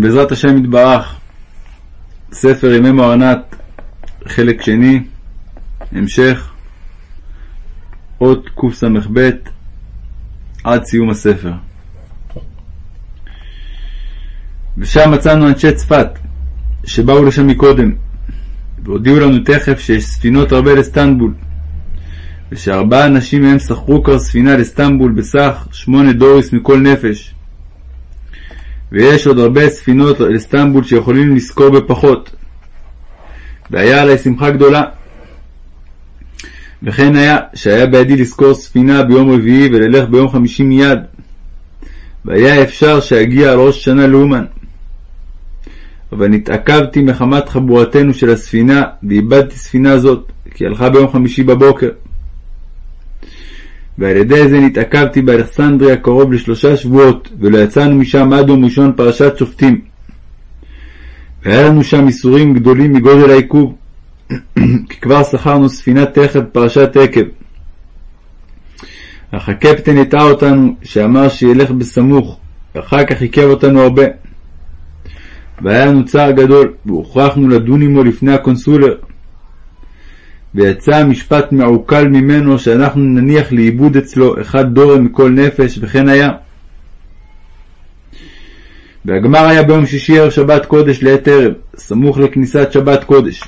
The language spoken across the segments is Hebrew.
בעזרת השם יתברך, ספר ימי מוהר"נת, חלק שני, המשך, אות קס"ב, עד סיום הספר. ושם מצאנו אנשי צפת, שבאו לשם מקודם, והודיעו לנו תכף שיש ספינות הרבה לסטנבול, ושארבעה אנשים מהם שכרו כבר ספינה לסטנבול בסך שמונה דוריס מכל נפש. ויש עוד הרבה ספינות לסטנבול שיכולים לשכור בפחות. והיה עלי שמחה גדולה. וכן היה שהיה בידי לשכור ספינה ביום רביעי וללך ביום חמישי מיד. והיה אפשר שאגיע על ראש שנה לאומן. אבל נתעכבתי מחמת חבורתנו של הספינה, ואיבדתי ספינה זאת, כי הלכה ביום חמישי בבוקר. ועל ידי זה נתעכבתי באלכסנדריה קרוב לשלושה שבועות, ולא יצאנו משם עד יום ראשון פרשת שופטים. והיה לנו שם איסורים גדולים מגודל העיכוב, כי כבר שכרנו ספינה תכף פרשת עקב. אך הקפטן הטעה אותנו, שאמר שילך בסמוך, ואחר כך עיכב אותנו הרבה. והיה לנו צער גדול, והוכרחנו לדון עמו לפני הקונסולר. ויצא המשפט מעוקל ממנו שאנחנו נניח לאיבוד אצלו אחד דורם מכל נפש, וכן היה. והגמר היה ביום שישי ערב שבת קודש לעת ערב, סמוך לכניסת שבת קודש.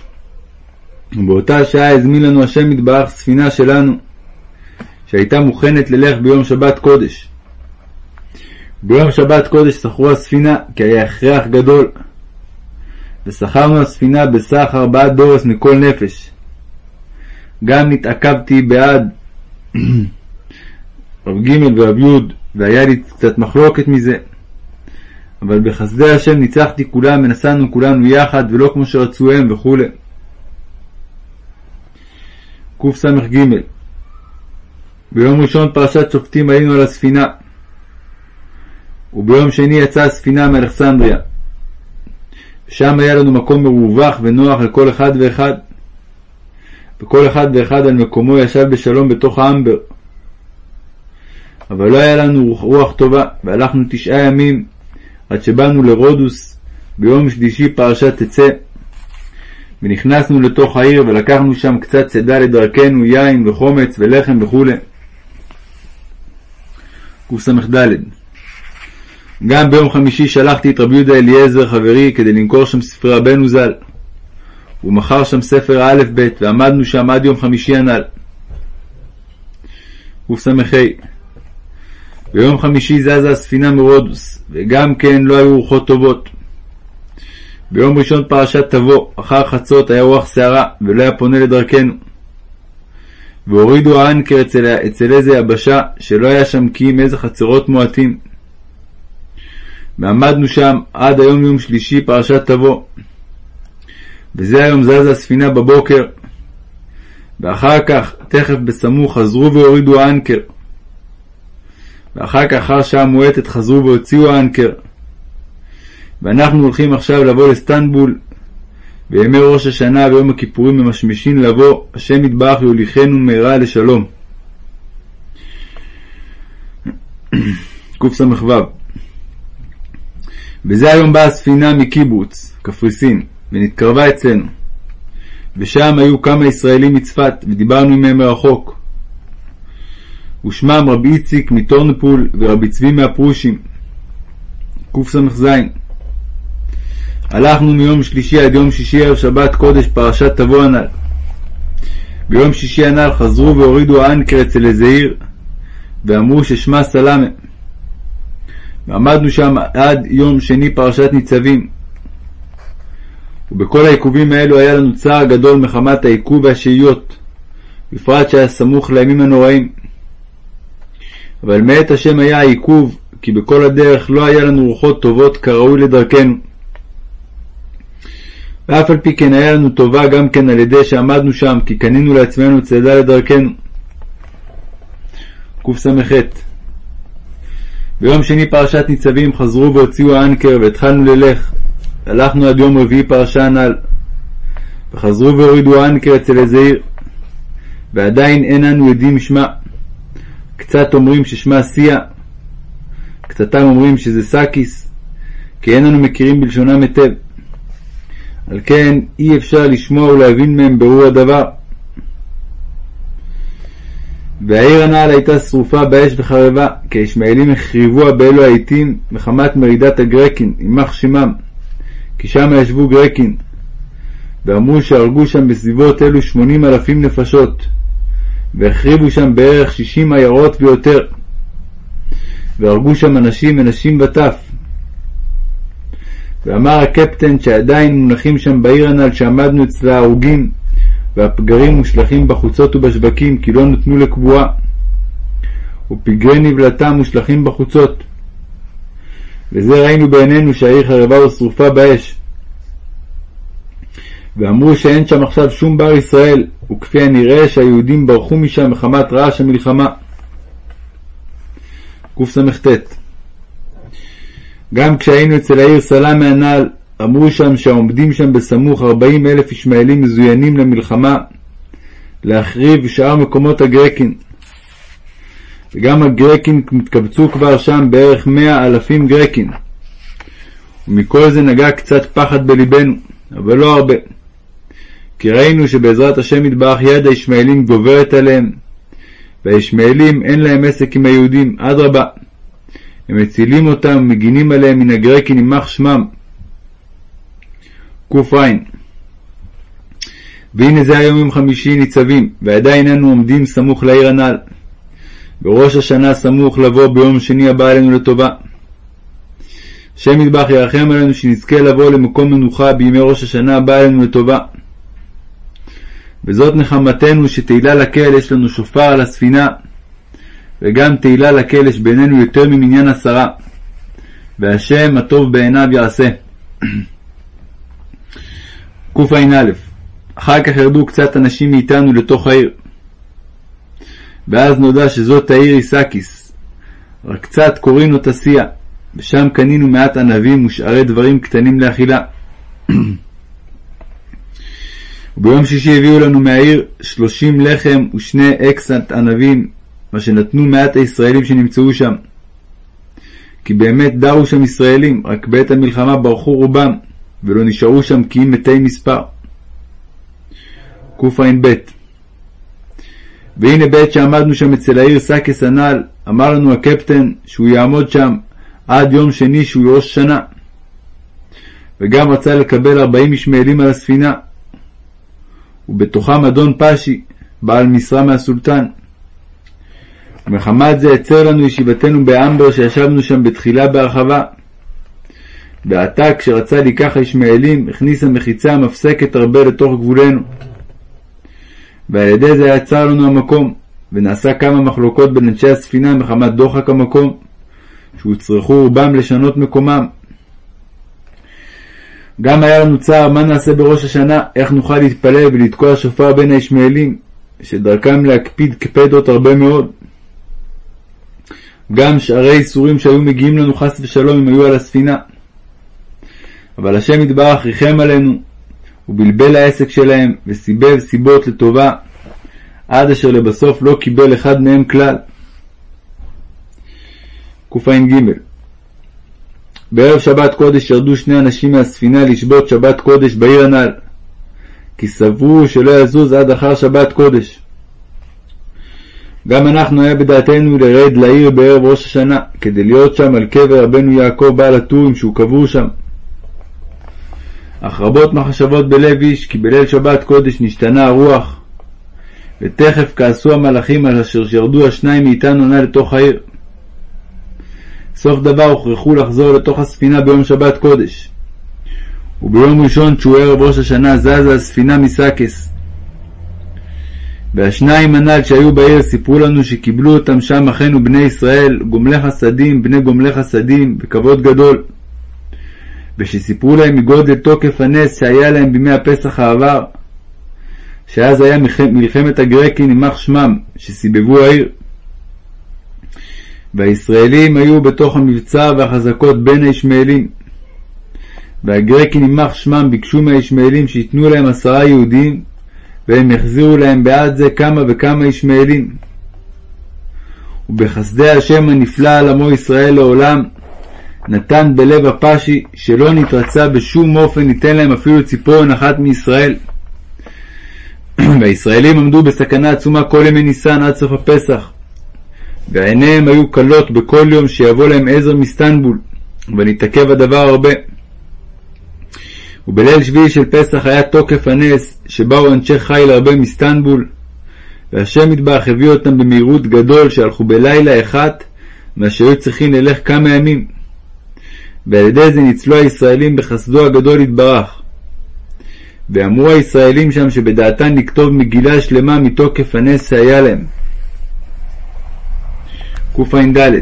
ובאותה שעה הזמין לנו השם יתברך ספינה שלנו, שהייתה מוכנת ללך ביום שבת קודש. ביום שבת קודש שכרו הספינה, כי היה הכרח גדול. ושכרנו הספינה בסך ארבעה דורס מכל נפש. גם נתעכבתי בעד רב ג' ורב י', והיה לי קצת מחלוקת מזה. אבל בחסדי השם ניצחתי כולם ונסענו כולנו יחד, ולא כמו שרצו הם וכו'. קס"ג ביום ראשון פרשת שופטים היינו על הספינה, וביום שני יצאה הספינה מאלכסנדריה. שם היה לנו מקום מרווח ונוח לכל אחד ואחד. וכל אחד ואחד על מקומו ישב בשלום בתוך האמבר. אבל לא היה לנו רוח טובה, והלכנו תשעה ימים עד שבאנו לרודוס ביום שלישי פרשת תצא. ונכנסנו לתוך העיר ולקחנו שם קצת צידה לדרכנו, יין וחומץ ולחם וכו'. קס"ד גם ביום חמישי שלחתי את רבי יהודה אליעזר חברי כדי למכור שם ספרי רבנו ז"ל. הוא מכר שם ספר א' ב' ועמדנו שם עד יום חמישי הנ"ל. קס"ה ביום חמישי זזה הספינה מרודוס, וגם כן לא היו רוחות טובות. ביום ראשון פרשת תבוא, אחר חצות היה רוח סערה, ולא היה פונה לדרכנו. והורידו האנקר אצל, אצל איזה יבשה, שלא היה שם כי עם איזה חצרות מועטים. ועמדנו שם עד היום יום שלישי פרשת תבוא. וזה היום זזה הספינה בבוקר. ואחר כך, תכף בסמוך, חזרו והורידו האנקר. ואחר כך, אחר שעה מועטת, חזרו והוציאו האנקר. ואנחנו הולכים עכשיו לבוא לסטנבול, בימי ראש השנה ויום הכיפורים ממשמשים לבוא, השם יתברך יוליכנו מהרה לשלום. קס"ו בזה היום באה הספינה מקיבוץ, קפריסין, ונתקרבה אצלנו. ושם היו כמה ישראלים מצפת, ודיברנו עמהם מרחוק. ושמם רבי איציק מטורנפול ורבי צבי מהפרושים. קס"ז הלכנו מיום שלישי עד יום שישי ערב שבת קודש פרשת תבוא הנ"ל. ביום שישי הנ"ל חזרו והורידו האנקר אצל איזה עיר, ואמרו ששמה סלאמה. ועמדנו שם עד יום שני פרשת ניצבים. ובכל העיכובים האלו היה לנו צער גדול מחמת העיכוב והשהיות, בפרט שהיה סמוך לימים הנוראים. אבל מאת השם היה העיכוב, כי בכל הדרך לא היה לנו רוחות טובות כראוי לדרכנו. ואף על פי כן היה לנו טובה גם כן על ידי שעמדנו שם, כי קנינו לעצמנו צעדה לדרכנו. קס"ח ביום שני פרשת ניצבים חזרו והוציאו האנקר והתחלנו ללך. הלכנו עד יום רביעי פרשה הנ"ל. וחזרו והורידו האנקר אצל איזה עיר. ועדיין אין אנו יודעים שמה. קצת אומרים ששמה סיה, קצתם אומרים שזה סאקיס, כי אין אנו מכירים בלשונם היטב. על כן אי אפשר לשמוע ולהבין מהם ברור הדבר. והעיר הנ"ל הייתה שרופה באש וחרבה, כי הישמעאלים החריבוה באלו העתים מחמת מרידת הגרקין, יימח שמם, כי שם ישבו גרקין, ואמרו שהרגו שם בסביבות אלו שמונים אלפים נפשות, והחריבו שם בערך שישים עיירות ויותר, והרגו שם אנשים ונשים וטף. ואמר הקפטן שעדיין מונחים שם בעיר הנ"ל שעמדנו אצלה ההרוגים, והפגרים מושלכים בחוצות ובשווקים, כי לא נתנו לקבועה. ופגרי נבלתם מושלכים בחוצות. וזה ראינו בעינינו שהעיר חרבה ושרופה באש. ואמרו שאין שם עכשיו שום בר ישראל, וכפי הנראה שהיהודים ברחו משם מחמת רעש המלחמה. קס"ט גם כשהיינו אצל העיר סלאמה הנ"ל, אמרו שם שהעומדים שם בסמוך ארבעים אלף ישמעאלים מזוינים למלחמה, להחריב שאר מקומות הגרקין. וגם הגרקין נתקבצו כבר שם בערך מאה אלפים גרקין. ומכל זה נגע קצת פחד בלבנו, אבל לא הרבה. כי ראינו שבעזרת השם יתברך יד הישמעאלים גוברת עליהם, והישמעאלים אין להם עסק עם היהודים, אדרבה. הם מצילים אותם ומגינים עליהם מן הגרקין יימח שמם. ק"ע והנה זה היום יום חמישי ניצבים, ועדיין אנו עומדים סמוך לעיר הנ"ל. בראש השנה סמוך לבוא ביום שני הבא עלינו לטובה. השם ידבח ירחם עלינו שנזכה לבוא למקום מנוחה בימי ראש השנה הבא עלינו לטובה. וזאת נחמתנו שתהילה לקהל יש לנו שופר על הספינה, וגם תהילה לקהל יש בינינו יותר ממניין עשרה, והשם הטוב בעיניו יעשה. קע"א אחר כך ירדו קצת אנשים מאיתנו לתוך העיר. ואז נודע שזאת העיר איסקיס, רק קצת קוראים לו תסיע, ושם קנינו מעט ענבים ושארי דברים קטנים לאכילה. וביום שישי הביאו לנו מהעיר שלושים לחם ושני אקסנט ענבים, מה שנתנו מעט הישראלים שנמצאו שם. כי באמת דרו שם ישראלים, רק בעת המלחמה ברחו רובם, ולא נשארו שם כי אם מתי מספר. קע"ב והנה בעת שעמדנו שם אצל העיר סקס הנ"ל, אמר לנו הקפטן שהוא יעמוד שם עד יום שני שהוא ראש שנה. וגם רצה לקבל ארבעים ישמעאלים על הספינה, ובתוכם אדון פשי, בעל משרה מהסולטן. ומחמת זה עצר לנו ישיבתנו באמבר שישבנו שם בתחילה בהרחבה. ועתה כשרצה לקח הישמעאלים, הכניס המחיצה המפסקת הרבה לתוך גבולנו. ועל ידי זה יצר לנו המקום, ונעשה כמה מחלוקות בין אנשי הספינה מחמת דוחק המקום, שהוצרכו רובם לשנות מקומם. גם היה לנו צער מה נעשה בראש השנה, איך נוכל להתפלל ולתקוע שופר בין הישמעאלים, שדרכם להקפיד קפדות הרבה מאוד. גם שארי איסורים שהיו מגיעים לנו חס ושלום אם היו על הספינה. אבל השם יתברך ריחם עלינו, ובלבל העסק שלהם, וסיבב סיבות לטובה, עד אשר לבסוף לא קיבל אחד מהם כלל. קע"ג בערב שבת קודש ירדו שני אנשים מהספינה לשבות שבת קודש בעיר הנ"ל, כי סברו שלא יזוז עד אחר שבת קודש. גם אנחנו היה בדעתנו לרד לעיר בערב ראש השנה, כדי להיות שם על קבר רבנו יעקב בעל הטורים שהוא קבור שם. אך רבות מחשבות בלב איש, כי בליל שבת קודש נשתנה הרוח, ותכף כעסו המלאכים על אשר שירדו השניים מאיתנו נא לתוך העיר. סוף דבר הוכרחו לחזור לתוך הספינה ביום שבת קודש. וביום ראשון, שהוא ערב ראש השנה, זזה הספינה מסקס. והשניים הנ"ל שהיו בעיר סיפרו לנו שקיבלו אותם שם אחינו בני ישראל, גומלי חסדים, בני גומלי חסדים, בכבוד גדול. ושסיפרו להם מגודל תוקף הנס שהיה להם בימי הפסח העבר, שאז היה מלחמת הגרקין יימח שמם, שסיבבו העיר. והישראלים היו בתוך המבצר והחזקות בין הישמעאלים. והגרקים יימח שמם ביקשו מהישמעאלים שייתנו להם עשרה יהודים, והם החזירו להם בעד זה כמה וכמה ישמעאלים. ובחסדי השם הנפלא על עמו ישראל לעולם, נתן בלב הפשי שלא נתרצה בשום אופן ניתן להם אפילו ציפורן אחת מישראל. והישראלים עמדו בסכנה עצומה כל ימי ניסן עד סוף הפסח, ועיניהם היו כלות בכל יום שיבוא להם עזר מסטנבול, ונתעכב הדבר הרבה. ובליל שביעי של פסח היה תוקף הנס, שבאו אנשי חיל הרבה מסטנבול, והשם יתברך הביא אותם במהירות גדול שהלכו בלילה אחד, מה שהיו צריכים ללך כמה ימים. ועל ידי זה ניצלו הישראלים בחסדו הגדול יתברך. ואמרו הישראלים שם שבדעתן לכתוב מגילה שלמה מתוקף הנס שהיה להם. קע"ד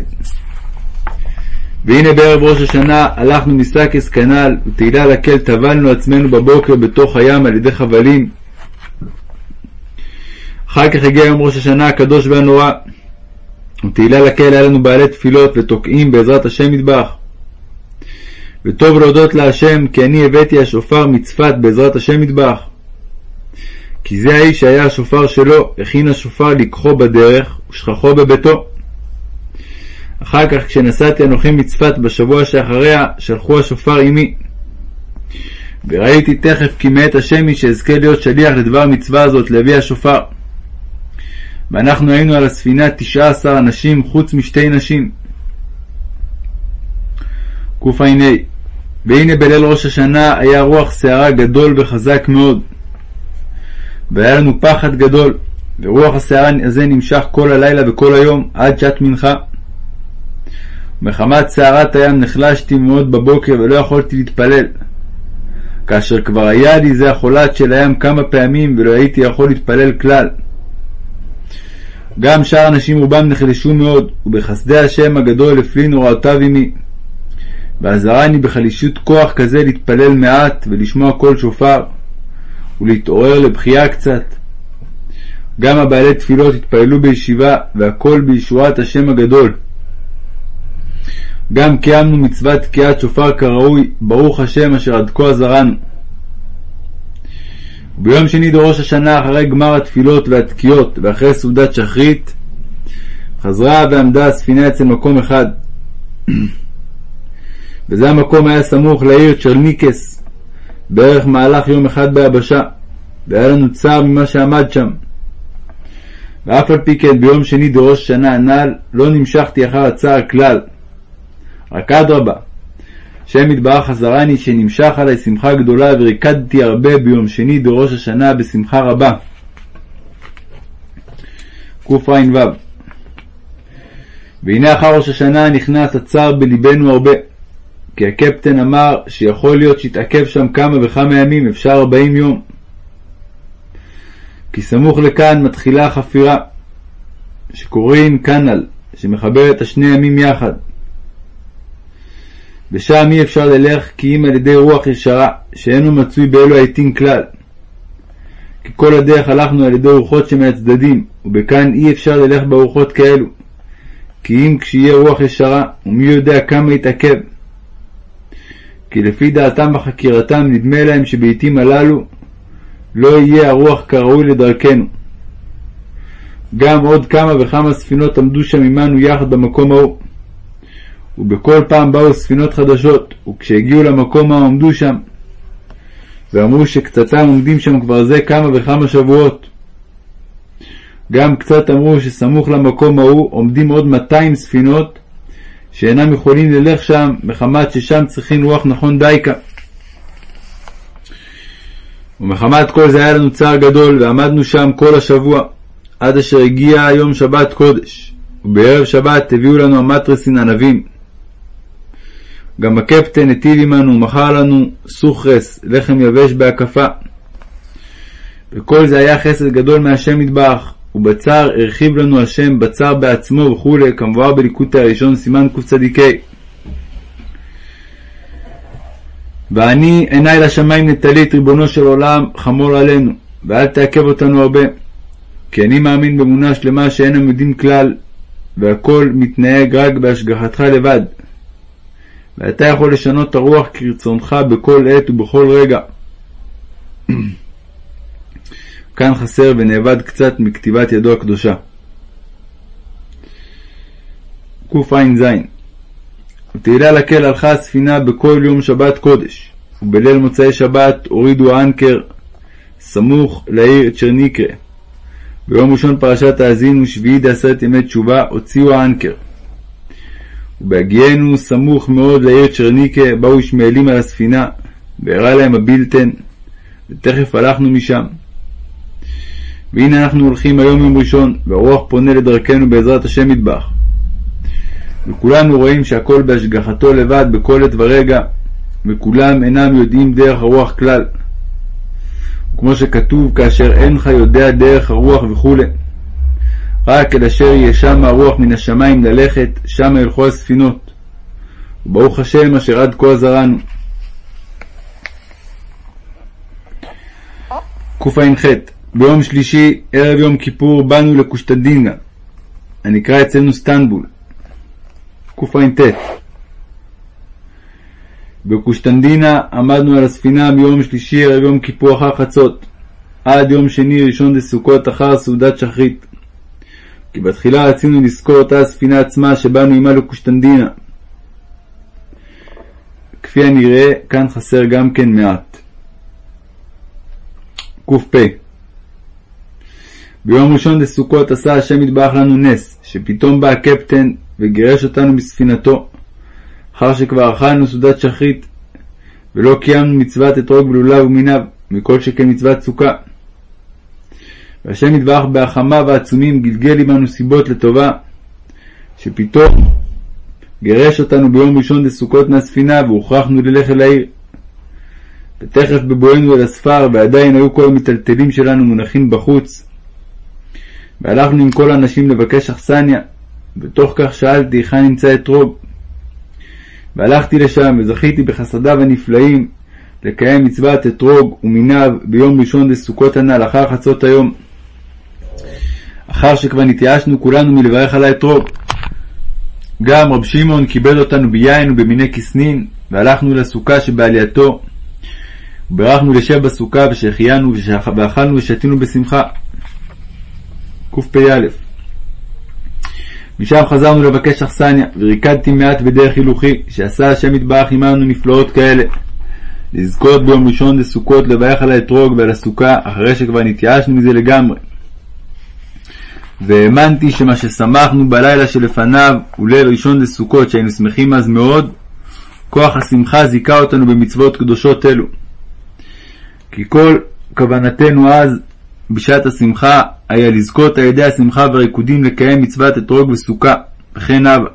והנה בערב ראש השנה הלכנו מסקס כנ"ל, ותהילה לקל טבלנו עצמנו בבוקר בתוך הים על ידי חבלים. אחר כך הגיע יום ראש השנה הקדוש והנורא, ותהילה לקל היה לנו בעלי תפילות ותוקעים בעזרת השם מטבח. וטוב להודות להשם כי אני הבאתי השופר מצפת בעזרת השם מטבח. כי זה האיש שהיה השופר שלו, הכין השופר לקחו בדרך ושכחו בביתו. אחר כך כשנסעתי אנוכי מצפת בשבוע שאחריה, שלחו השופר עמי. וראיתי תכף כי מאת השם היא שאזכה להיות שליח לדבר מצווה הזאת להביא השופר. ואנחנו היינו על הספינה תשעה עשר אנשים חוץ משתי נשים. קע"ה והנה בליל ראש השנה היה רוח סערה גדול וחזק מאוד. והיה לנו פחד גדול, ורוח הסערה הזה נמשך כל הלילה וכל היום עד שעת מנחה. מחמת סערת הים נחלשתי מאוד בבוקר ולא יכולתי להתפלל. כאשר כבר היה לי זה החולת של הים כמה פעמים ולא הייתי יכול להתפלל כלל. גם שאר אנשים רובם נחלשו מאוד, ובחסדי השם הגדול הפלין הוראותיו עמי. ועזרני בחלישות כוח כזה להתפלל מעט ולשמוע קול שופר, ולהתעורר לבכייה קצת. גם הבעלי תפילות התפללו בישיבה, והכל בישועת השם הגדול. גם קיימנו מצוות תקיעת שופר כראוי, ברוך השם אשר עד כה עזרנו. וביום שני דראש השנה אחרי גמר התפילות והתקיעות ואחרי סעודת שחרית, חזרה ועמדה הספינה אצל מקום אחד. וזה המקום היה סמוך לעיר צ'רניקס, בערך מהלך יום אחד ביבשה, והיה לנו צער ממה שעמד שם. ואף על פי כן ביום שני דראש שנה הנ"ל לא נמשכתי אחר הצער כלל, רק אדרבה, שם יתברך חזרני שנמשך עלי שמחה גדולה וריקדתי הרבה ביום שני דראש השנה בשמחה רבה. קע"ו והנה אחר ראש השנה נכנס הצער בלבנו הרבה, כי הקפטן אמר שיכול להיות שיתעכב שם כמה וכמה ימים, אפשר ארבעים יום. כי סמוך לכאן מתחילה החפירה, שקוראים כנ"ל, את השני ימים יחד. ושם אי אפשר ללך כי אם על ידי רוח ישרה, שאינו מצוי באלו העתים כלל. כי כל הדרך הלכנו על ידי רוחות שמהצדדים, ובכאן אי אפשר ללך ברוחות כאלו. כי אם כשיהיה רוח ישרה, ומי יודע כמה יתעכב. כי לפי דעתם וחקירתם נדמה להם שבעתים הללו לא יהיה הרוח כראוי לדרכנו. גם עוד כמה וכמה ספינות עמדו שם עמנו יחד במקום ההוא. ובכל פעם באו ספינות חדשות, וכשהגיעו למקום ההוא עמדו שם, ואמרו שקצתם עומדים שם כבר זה כמה וכמה שבועות. גם קצת אמרו שסמוך למקום ההוא עומדים עוד 200 ספינות שאינם יכולים ללך שם מחמת ששם צריכים רוח נכון דייקה. ומחמת כל זה היה לנו צער גדול ועמדנו שם כל השבוע עד אשר הגיע יום שבת קודש ובערב שבת הביאו לנו המטרסין ענבים. גם הקפטן היטיב עמנו ומכר לנו סוכרס, לחם יבש בהקפה. וכל זה היה חסד גדול מהשם יתברך, ובצער הרחיב לנו השם בצער בעצמו וכולי, כמבואר בליקוטי הראשון, סימן קצ"ה. ואני עיני לשמיים נטלית, ריבונו של עולם, חמור עלינו, ואל תעכב אותנו הרבה. כי אני מאמין באמונה שלמה שאין הם יודעים כלל, והכל מתנהג רק בהשגחתך לבד. ואתה יכול לשנות את הרוח כרצונך בכל עת ובכל רגע. כאן חסר ונאבד קצת מכתיבת ידו הקדושה. קע"ז ותהילה לקל הלכה הספינה בכל יום שבת קודש, ובליל מוצאי שבת הורידו האנקר סמוך לעיר צ'רניקרה. ביום ראשון פרשת האזינו שביעי דעשרת ימי תשובה הוציאו האנקר. ובהגיענו סמוך מאוד לעיר צ'רניקה באו ישמעאלים על הספינה, והראה להם הבילטן, ותכף הלכנו משם. והנה אנחנו הולכים היום יום ראשון, והרוח פונה לדרכנו בעזרת השם מטבח. וכולנו רואים שהכל בהשגחתו לבד בכל עת ורגע, וכולם אינם יודעים דרך הרוח כלל. כמו שכתוב, כאשר אינך יודע דרך הרוח וכו'. רק אל אשר יהיה שם הרוח מן השמיים ללכת, שם ילכו הספינות. וברוך השם אשר עד כה עזרנו. קע"ח ביום שלישי, ערב יום כיפור, באנו לקושטנדינה, הנקרא אצלנו סטנבול. קע"ט בקושטנדינה עמדנו על הספינה מיום שלישי ערב יום כיפור אחר חצות, עד יום שני ראשון דסוכות אחר סעודת שחרית. כי בתחילה רצינו לזכור אותה הספינה עצמה שבאנו עמה לקושטנדינה. כפי הנראה, כאן חסר גם כן מעט. ק"פ ביום ראשון דסוכות עשה השם יתברך לנו נס, שפתאום בא הקפטן וגירש אותנו מספינתו, אחר שכבר אכלנו סעודת שחרית, ולא קיימנו מצוות אתרוג ולולב ומיניו, מכל שכן מצוות סוכה. והשם יתברך בהחמיו העצומים גלגל עמנו סיבות לטובה, שפתאום גירש אותנו ביום ראשון לסוכות מהספינה והוכרחנו ללך אל העיר. ותכף בבואנו אל הספר ועדיין היו כל המיטלטלים שלנו מונחים בחוץ. והלכנו עם כל האנשים לבקש אכסניה, בתוך כך שאלתי היכן נמצא אתרוג. והלכתי לשם וזכיתי בחסדיו הנפלאים לקיים מצוות אתרוג ומיניו ביום ראשון לסוכות הנ"ל אחר חצות היום. אחר שכבר נתייאשנו כולנו מלברך על האתרוג. גם רב שמעון כיבד אותנו ביין ובמיני כסנין, והלכנו לסוכה שבעלייתו. ובירכנו לשב בסוכה ושהחיינו ואכלנו ושתינו בשמחה. קפ"א משם חזרנו לבקש אכסניה, וריקדתי מעט בדרך הילוכי, שעשה השם יתברך עמנו נפלאות כאלה. לזכות ביום ראשון לסוכות לברך על האתרוג ועל הסוכה, אחרי שכבר נתייאשנו מזה לגמרי. והאמנתי שמה ששמחנו בלילה שלפניו הוא ליל ראשון לסוכות, שהיינו שמחים אז מאוד, כוח השמחה זיכה אותנו במצוות קדושות אלו. כי כל כוונתנו אז, בשעת השמחה, היה לזכות על ידי השמחה והריקודים לקיים מצוות אתרוג וסוכה, וכן הלאה.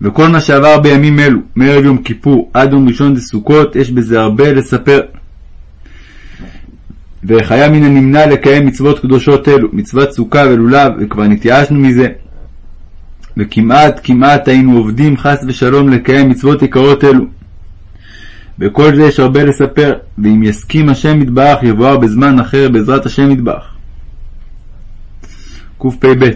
וכל מה שעבר בימים אלו, מערב יום כיפור עד יום ראשון דסוכות, יש בזה הרבה לספר. ואיך היה מן הנמנע לקיים מצוות קדושות אלו, מצוות סוכה ולולב, וכבר נתייאשנו מזה. וכמעט כמעט היינו עובדים חס ושלום לקיים מצוות יקרות אלו. בכל זה יש הרבה לספר, ואם יסכים השם יתברך יבואר בזמן אחר בעזרת השם יתברך. קפ"ב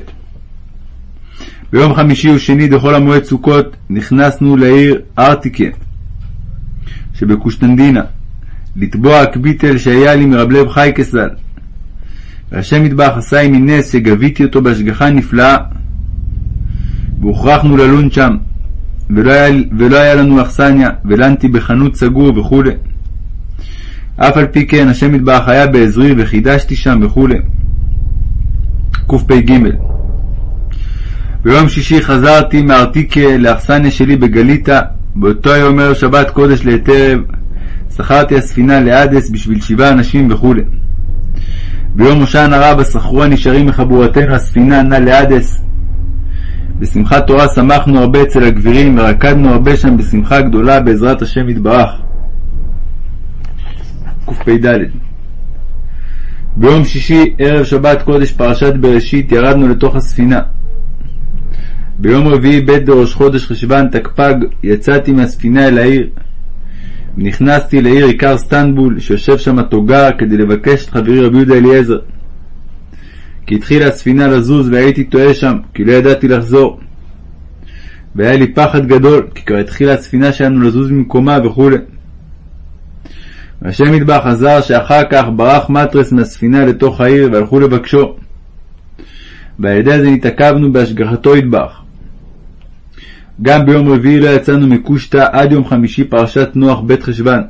ביום חמישי ושני דחול המועד סוכות נכנסנו לעיר ארטיקה שבקושטנדינה לתבוע הקביטל שהיה לי מרב לב חי כסל. והשם יתברך עשה עמי נס שגביתי אותו בהשגחה נפלאה והוכרחנו ללון שם ולא היה, ולא היה לנו אכסניה, ולנתי בחנות סגור וכו'. אף על פי כן, השם יתברך היה בעזרי וחידשתי שם וכו'. קפ"ג ביום שישי חזרתי מארטיקה לאכסניה שלי בגליטה, באותו היום ערב שבת קודש ערב, שכרתי הספינה לאדס בשביל שבעה אנשים וכו'. ביום הושענא רבה שכרו הנשארים מחבורתנו הספינה נע לאדס, בשמחת תורה שמחנו הרבה אצל הגבירים ורקדנו הרבה שם בשמחה גדולה בעזרת השם יתברך. קפ"ד ביום שישי, ערב שבת קודש פרשת בראשית, ירדנו לתוך הספינה. ביום רביעי, ב' דראש חודש חשוון תקפ"ג, יצאתי מהספינה אל העיר. נכנסתי לעיר עיקר סטנבול, שיושב שם תוגר, כדי לבקש את חברי רבי יהודה אליעזר. כי התחילה הספינה לזוז והייתי טועה שם, כי לא ידעתי לחזור. והיה לי פחד גדול, כי כבר התחילה הספינה שלנו לזוז ממקומה וכו'. והשם ידבח עזר שאחר כך ברח מטרס מהספינה לתוך העיר והלכו לבקשו. ועל ידי זה נתעכבנו בהשגחתו ידבח. גם ביום רביעי לא יצאנו מקושטא עד יום חמישי פרשת נוח ב' חשוון.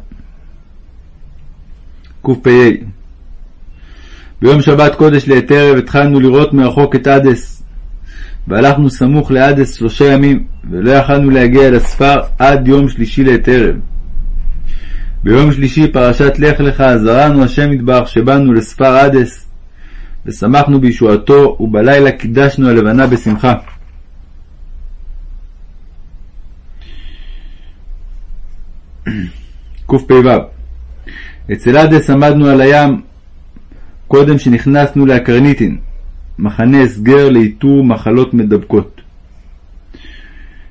קפ"ה ביום שבת קודש לעת ערב התחלנו לראות מרחוק את אדס, והלכנו סמוך לאדס שלושה ימים, ולא יכלנו להגיע אל הספר עד יום שלישי לעת ערב. ביום שלישי פרשת לך לך זרענו השם יתברך שבאנו לספר אדס, ושמחנו בישועתו, ובלילה קידשנו הלבנה בשמחה. קפ"ו אצל אדס עמדנו על הים קודם שנכנסנו לאקרניטין, מחנה הסגר לאיתור מחלות מדבקות.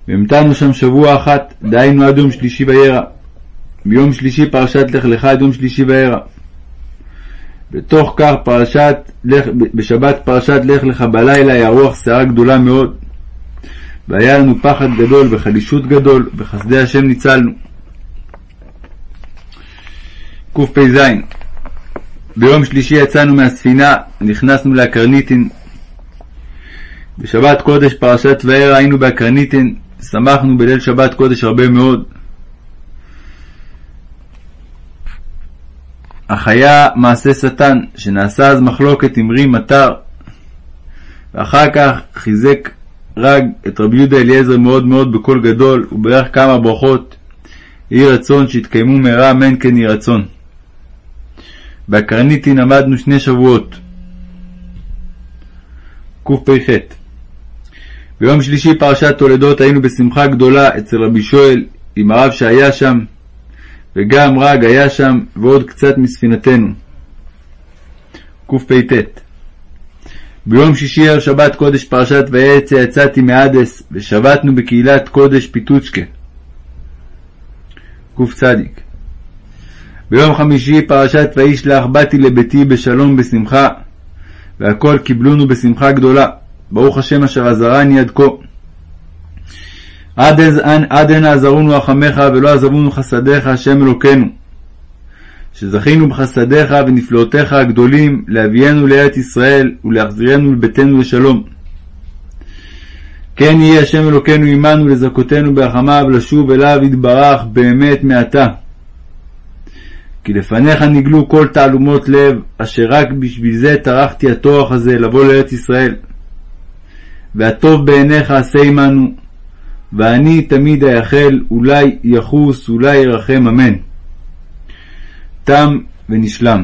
והמתנו שם שבוע אחת, דהיינו עד יום שלישי וירא. ביום שלישי פרשת לך לך עד יום שלישי וירא. בתוך כך פרשת, לך, בשבת פרשת לך לך בלילה היה רוח סערה גדולה מאוד. והיה לנו פחד גדול וחלישות גדול, בחסדי השם ניצלנו. קפ"ז ביום שלישי יצאנו מהספינה, נכנסנו לאקרניטין. בשבת קודש פרשת וערה היינו באקרניטין, שמחנו בליל שבת קודש הרבה מאוד. אך היה מעשה שטן, שנעשה אז מחלוקת עם רים מטר, ואחר כך חיזק רג את רבי יהודה אליעזר מאוד מאוד בקול גדול, וברך כמה ברכות, יהי רצון שיתקיימו מהרה אמן כן יהי רצון. באקרניטין עמדנו שני שבועות. קפ"ח ביום שלישי פרשת תולדות היינו בשמחה גדולה אצל רבי שואל עם הרב שהיה שם, וגם רג היה שם, ועוד קצת מספינתנו. קפ"ט ביום שישי ערב שבת קודש פרשת ויצא יצאתי מאדס, ושבתנו בקהילת קודש פיטוצ'קה. קצ ביום חמישי פרשת וישלח באתי לביתי בשלום בשמחה, והכל קיבלונו בשמחה גדולה. ברוך השם אשר עזרני עד כה. עד הנה עזרונו רחמך ולא עזבונו חסדיך השם אלוקינו. שזכינו בחסדיך ונפלאותיך הגדולים להביאנו לארץ ישראל ולהחזירנו לביתנו לשלום. כן יהי השם אלוקינו עמנו לזכותנו ברחמיו לשוב אליו יתברך באמת מעתה. כי לפניך נגלו כל תעלומות לב, אשר רק בשביל זה טרחתי הטורח הזה לבוא לארץ ישראל. והטוב בעיניך עשה עמנו, ואני תמיד אייחל, אולי יחוס, אולי ירחם, אמן. תם ונשלם.